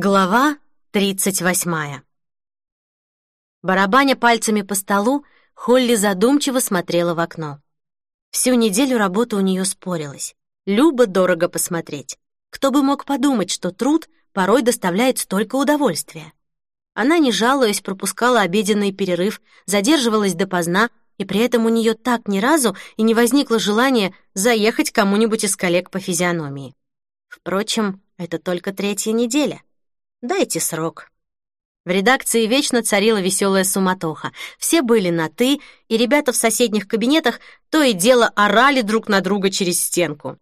Глава тридцать восьмая. Барабаня пальцами по столу, Холли задумчиво смотрела в окно. Всю неделю работа у нее спорилась. Любо дорого посмотреть. Кто бы мог подумать, что труд порой доставляет столько удовольствия. Она, не жалуясь, пропускала обеденный перерыв, задерживалась допоздна, и при этом у нее так ни разу и не возникло желания заехать кому-нибудь из коллег по физиономии. Впрочем, это только третья неделя. Дайте срок. В редакции вечно царила веселая суматоха. Все были на «ты», и ребята в соседних кабинетах то и дело орали друг на друга через стенку.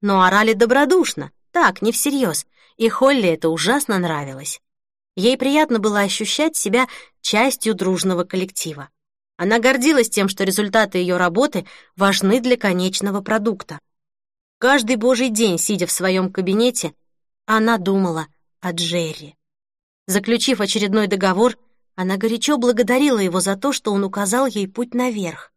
Но орали добродушно, так, не всерьез, и Холли это ужасно нравилось. Ей приятно было ощущать себя частью дружного коллектива. Она гордилась тем, что результаты ее работы важны для конечного продукта. Каждый божий день, сидя в своем кабинете, она думала — о Джерри. Заключив очередной договор, она горячо благодарила его за то, что он указал ей путь наверх.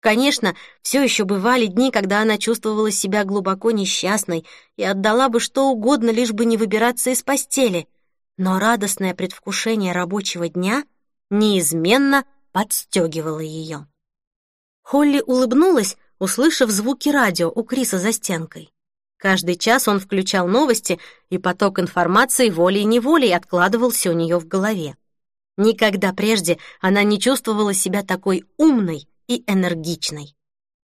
Конечно, все еще бывали дни, когда она чувствовала себя глубоко несчастной и отдала бы что угодно, лишь бы не выбираться из постели, но радостное предвкушение рабочего дня неизменно подстегивало ее. Холли улыбнулась, услышав звуки радио у Криса за стенкой. Каждый час он включал новости, и поток информации волей-неволей откладывался у нее в голове. Никогда прежде она не чувствовала себя такой умной и энергичной.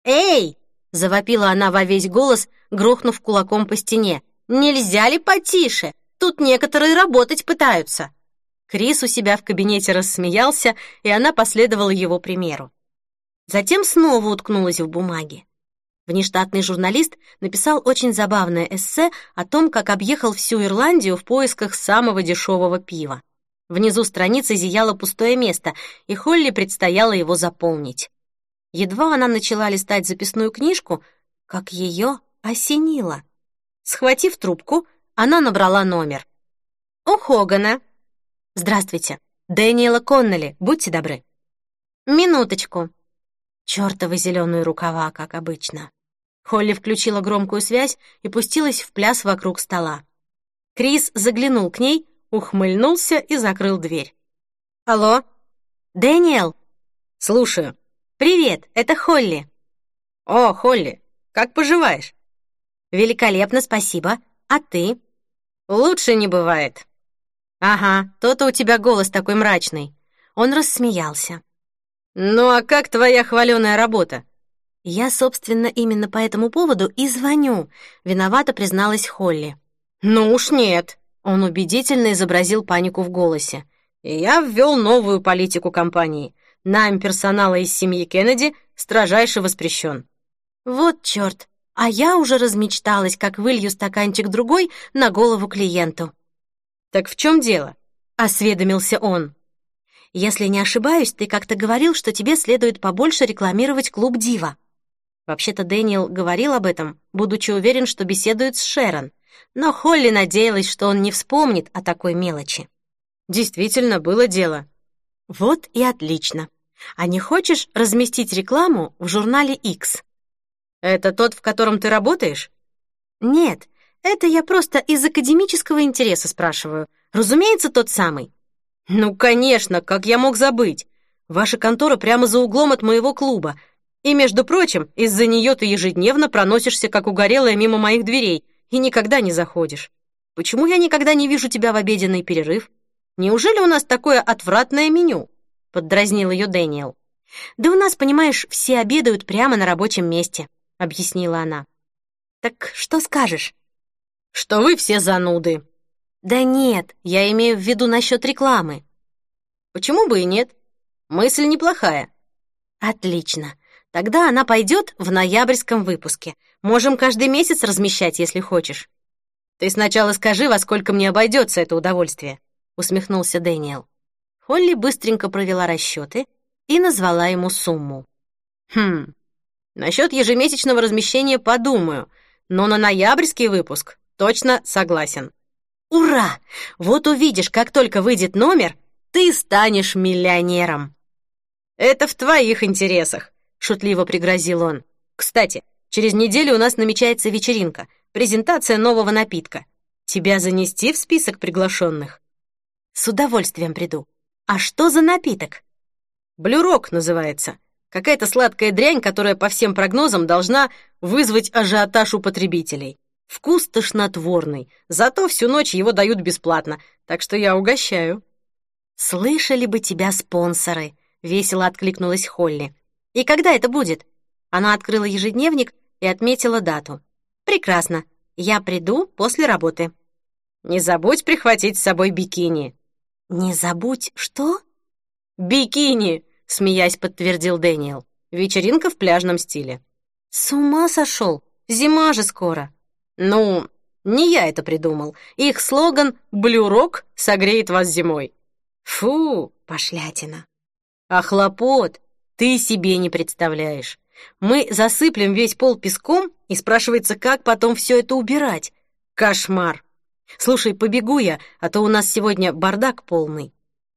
«Эй!» — завопила она во весь голос, грохнув кулаком по стене. «Нельзя ли потише? Тут некоторые работать пытаются!» Крис у себя в кабинете рассмеялся, и она последовала его примеру. Затем снова уткнулась в бумаги. Внештатный журналист написал очень забавное эссе о том, как объехал всю Ирландию в поисках самого дешевого пива. Внизу страницы зияло пустое место, и Холли предстояло его заполнить. Едва она начала листать записную книжку, как ее осенило. Схватив трубку, она набрала номер. «У Хогана». «Здравствуйте. Дэниела Коннелли, будьте добры». «Минуточку». Чёртовы зеленые рукава, как обычно. Холли включила громкую связь и пустилась в пляс вокруг стола. Крис заглянул к ней, ухмыльнулся и закрыл дверь. «Алло? Дэниел?» «Слушаю. Привет, это Холли». «О, Холли, как поживаешь?» «Великолепно, спасибо. А ты?» «Лучше не бывает». «Ага, то-то у тебя голос такой мрачный». Он рассмеялся. «Ну а как твоя хваленая работа? «Я, собственно, именно по этому поводу и звоню», — виновато призналась Холли. «Ну уж нет», — он убедительно изобразил панику в голосе. «Я ввел новую политику компании. Найм персонала из семьи Кеннеди строжайше воспрещен». «Вот чёрт, а я уже размечталась, как вылью стаканчик другой на голову клиенту». «Так в чем дело?» — осведомился он. «Если не ошибаюсь, ты как-то говорил, что тебе следует побольше рекламировать клуб «Дива». Вообще-то Дэниел говорил об этом, будучи уверен, что беседует с Шерон, но Холли надеялась, что он не вспомнит о такой мелочи. Действительно, было дело. Вот и отлично. А не хочешь разместить рекламу в журнале X? Это тот, в котором ты работаешь? Нет, это я просто из академического интереса спрашиваю. Разумеется, тот самый. Ну, конечно, как я мог забыть? Ваша контора прямо за углом от моего клуба, и, между прочим, из-за нее ты ежедневно проносишься, как угорелая, мимо моих дверей и никогда не заходишь. Почему я никогда не вижу тебя в обеденный перерыв? Неужели у нас такое отвратное меню?» — поддразнил ее Дэниел. «Да у нас, понимаешь, все обедают прямо на рабочем месте», — объяснила она. «Так что скажешь?» «Что вы все зануды». «Да нет, я имею в виду насчет рекламы». «Почему бы и нет? Мысль неплохая». «Отлично. Тогда она пойдет в ноябрьском выпуске. Можем каждый месяц размещать, если хочешь. Ты сначала скажи, во сколько мне обойдется это удовольствие, усмехнулся Дэниел. Холли быстренько провела расчеты и назвала ему сумму. Хм. Насчет ежемесячного размещения подумаю, но на ноябрьский выпуск точно согласен. Ура! Вот увидишь, как только выйдет номер, ты станешь миллионером. Это в твоих интересах, — шутливо пригрозил он. «Кстати, через неделю у нас намечается вечеринка, презентация нового напитка. Тебя занести в список приглашенных? С удовольствием приду. А что за напиток? Блюрок называется. Какая-то сладкая дрянь, которая по всем прогнозам должна вызвать ажиотаж у потребителей. Вкус тошнотворный, зато всю ночь его дают бесплатно, так что я угощаю. Слышали бы тебя спонсоры, весело откликнулась Холли. И когда это будет? Она открыла ежедневник и отметила дату. Прекрасно. Я приду после работы. Не забудь прихватить с собой бикини. Не забудь что? Бикини, смеясь, подтвердил Дэниел. Вечеринка в пляжном стиле. С ума сошел? Зима же скоро. Ну, не я это придумал. Их слоган «Блюрок согреет вас зимой». Фу, пошлятина. А хлопот ты себе не представляешь. Мы засыплем весь пол песком, и спрашивается, как потом все это убирать. Кошмар. Слушай, побегу я, а то у нас сегодня бардак полный.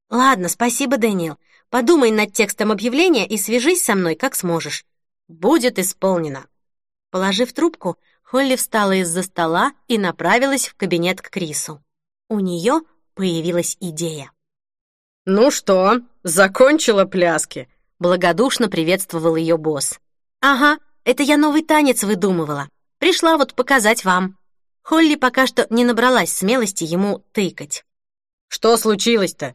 Ладно, спасибо, Дэниел. Подумай над текстом объявления и свяжись со мной, как сможешь. Будет исполнено. Положив трубку, Холли встала из-за стола и направилась в кабинет к Крису. У нее появилась идея. «Ну что, закончила пляски?» Благодушно приветствовал ее босс. «Ага, это я новый танец выдумывала. Пришла вот показать вам». Холли пока что не набралась смелости ему тыкать. «Что случилось-то?»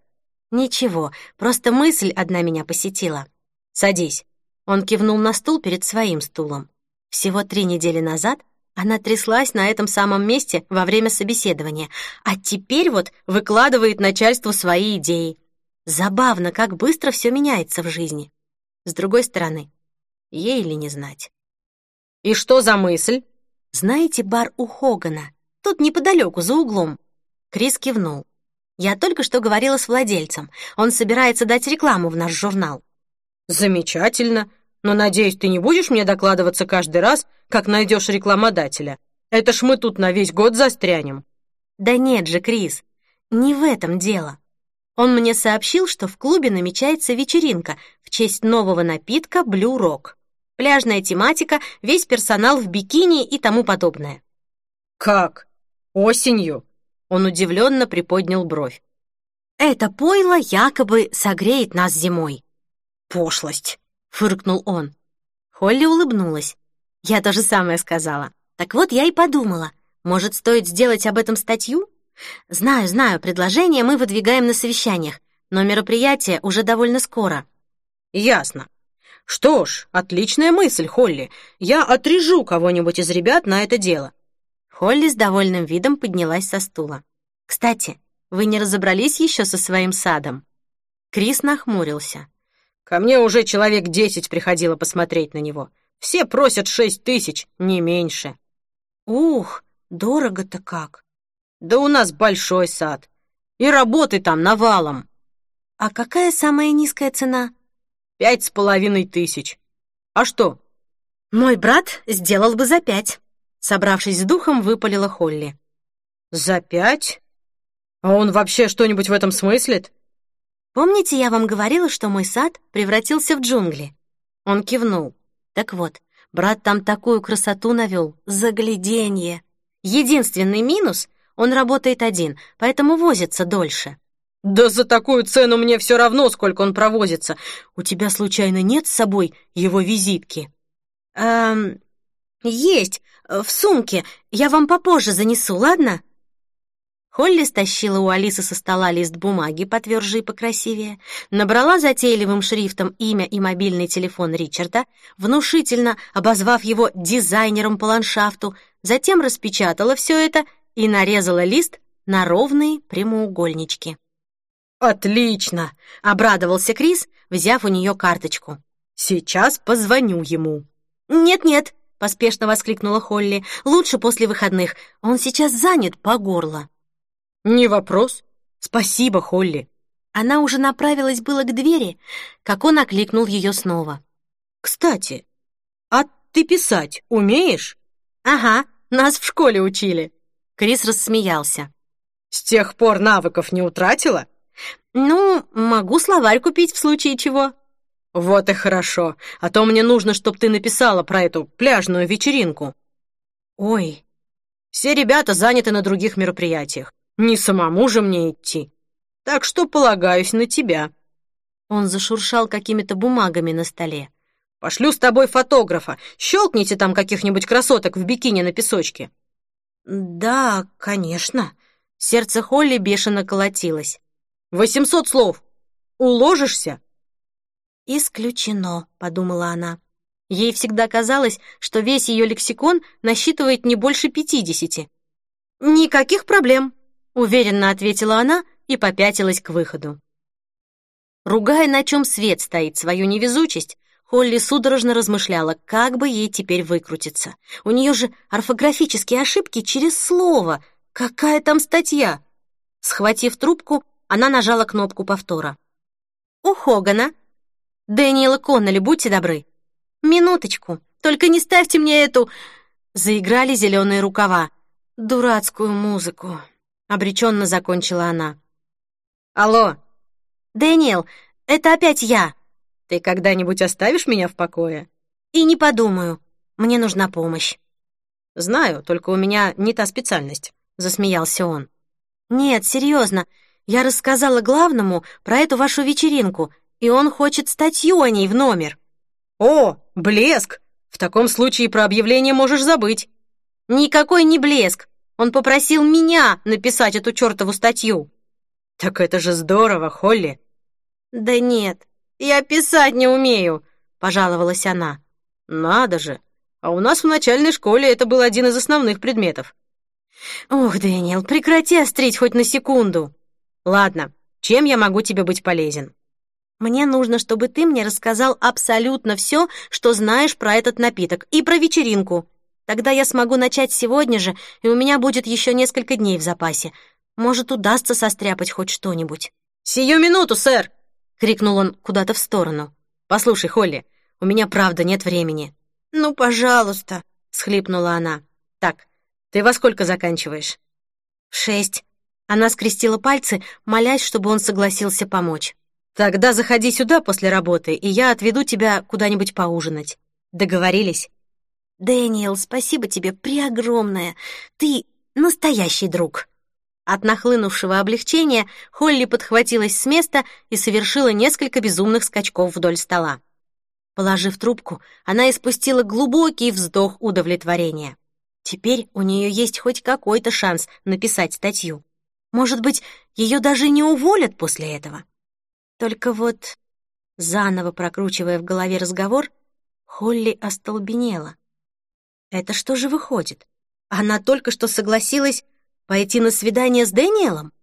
«Ничего, просто мысль одна меня посетила. Садись». Он кивнул на стул перед своим стулом. Всего три недели назад она тряслась на этом самом месте во время собеседования, а теперь вот выкладывает начальству свои идеи. Забавно, как быстро все меняется в жизни. С другой стороны, ей ли не знать. «И что за мысль?» «Знаете бар у Хогана? Тут неподалеку, за углом». Крис кивнул. «Я только что говорила с владельцем. Он собирается дать рекламу в наш журнал». «Замечательно. Но, надеюсь, ты не будешь мне докладываться каждый раз, как найдешь рекламодателя. Это ж мы тут на весь год застрянем». «Да нет же, Крис, не в этом дело. Он мне сообщил, что в клубе намечается вечеринка в честь нового напитка Blue Rock. Пляжная тематика, весь персонал в бикини и тому подобное. «Как? Осенью?» Он удивленно приподнял бровь. «Это пойло якобы согреет нас зимой». «Пошлость!» — фыркнул он. Холли улыбнулась. Я то же самое сказала. Так вот, я и подумала, может, стоит сделать об этом статью? Знаю, знаю, предложение мы выдвигаем на совещаниях, но мероприятие уже довольно скоро. Ясно. Что ж, отличная мысль, Холли. Я отрежу кого-нибудь из ребят на это дело. Холли с довольным видом поднялась со стула. Кстати, вы не разобрались еще со своим садом? Крис нахмурился. Ко мне уже человек десять приходило посмотреть на него. Все просят шесть тысяч, не меньше. Ух, дорого-то как. Да у нас большой сад. И работы там навалом. А какая самая низкая цена? Пять с половиной тысяч. А что? Мой брат сделал бы за пять. Собравшись с духом, выпалила Холли. За пять? А он вообще что-нибудь в этом смыслит? Помните, я вам говорила, что мой сад превратился в джунгли? Он кивнул. Так вот, брат там такую красоту навел, загляденье. Единственный минус он работает один, поэтому возится дольше». «Да за такую цену мне все равно, сколько он провозится. У тебя, случайно, нет с собой его визитки?» «Эм, есть, в сумке. Я вам попозже занесу, ладно?» Холли стащила у Алисы со стола лист бумаги потверже и покрасивее, набрала затейливым шрифтом имя и мобильный телефон Ричарда, внушительно обозвав его дизайнером по ландшафту, затем распечатала все это и нарезала лист на ровные прямоугольнички. «Отлично!» — обрадовался Крис, взяв у нее карточку. «Сейчас позвоню ему». «Нет-нет», — поспешно воскликнула Холли, «лучше после выходных. Он сейчас занят по горло». «Не вопрос. Спасибо, Холли». Она уже направилась было к двери, как он окликнул ее снова. «Кстати, а ты писать умеешь?» «Ага, нас в школе учили». Крис рассмеялся. «С тех пор навыков не утратила?» «Ну, могу словарь купить в случае чего». «Вот и хорошо, а то мне нужно, чтобы ты написала про эту пляжную вечеринку». «Ой, Все ребята заняты на других мероприятиях. Не самому же мне идти. Так что полагаюсь на тебя». Он зашуршал какими-то бумагами на столе. «Пошлю с тобой фотографа. Щелкните там каких-нибудь красоток в бикини на песочке». «Да, конечно». Сердце Холли бешено колотилось. «Восемьсот слов. Уложишься?» «Исключено», — подумала она. Ей всегда казалось, что весь ее лексикон насчитывает не больше пятидесяти. «Никаких проблем», — уверенно ответила она и попятилась к выходу. Ругая, на чем свет стоит свою невезучесть, Холли судорожно размышляла, как бы ей теперь выкрутиться. У нее же орфографические ошибки через слово. Какая там статья? Схватив трубку, она нажала кнопку повтора. «У Хогана. Дэниела Коннелли, будьте добры». «Минуточку, только не ставьте мне эту...» Заиграли зеленые рукава. «Дурацкую музыку», — обреченно закончила она. «Алло!» «Дэниел, это опять я!» «Ты когда-нибудь оставишь меня в покое?» «И не подумаю. Мне нужна помощь». «Знаю, только у меня не та специальность», — засмеялся он. «Нет, серьезно. Я рассказала главному про эту вашу вечеринку, и он хочет статью о ней в номер». «О, блеск! В таком случае про объявление можешь забыть». «Никакой не блеск. Он попросил меня написать эту чертову статью». «Так это же здорово, Холли!» «Да нет, я писать не умею», — пожаловалась она. «Надо же! А у нас в начальной школе это был один из основных предметов». «Ох, Дэниел, прекрати острить хоть на секунду!» «Ладно, чем я могу тебе быть полезен?» «Мне нужно, чтобы ты мне рассказал абсолютно все, что знаешь про этот напиток и про вечеринку. Тогда я смогу начать сегодня же, и у меня будет еще несколько дней в запасе. Может, удастся состряпать хоть что-нибудь». «Сию минуту, сэр!» — крикнул он куда-то в сторону. «Послушай, Холли, у меня правда нет времени». «Ну, пожалуйста», — схлипнула она. «Так, ты во сколько заканчиваешь?» «В шесть». Она скрестила пальцы, молясь, чтобы он согласился помочь. Тогда заходи сюда после работы, и я отведу тебя куда-нибудь поужинать. Договорились? Дэниел, спасибо тебе преогромное. Ты настоящий друг. От нахлынувшего облегчения Холли подхватилась с места и совершила несколько безумных скачков вдоль стола. Положив трубку, она испустила глубокий вздох удовлетворения. Теперь у нее есть хоть какой-то шанс написать статью. Может быть, ее даже не уволят после этого. Только вот, заново прокручивая в голове разговор, Холли остолбенела. Это что же выходит? Она только что согласилась пойти на свидание с Дэниелом?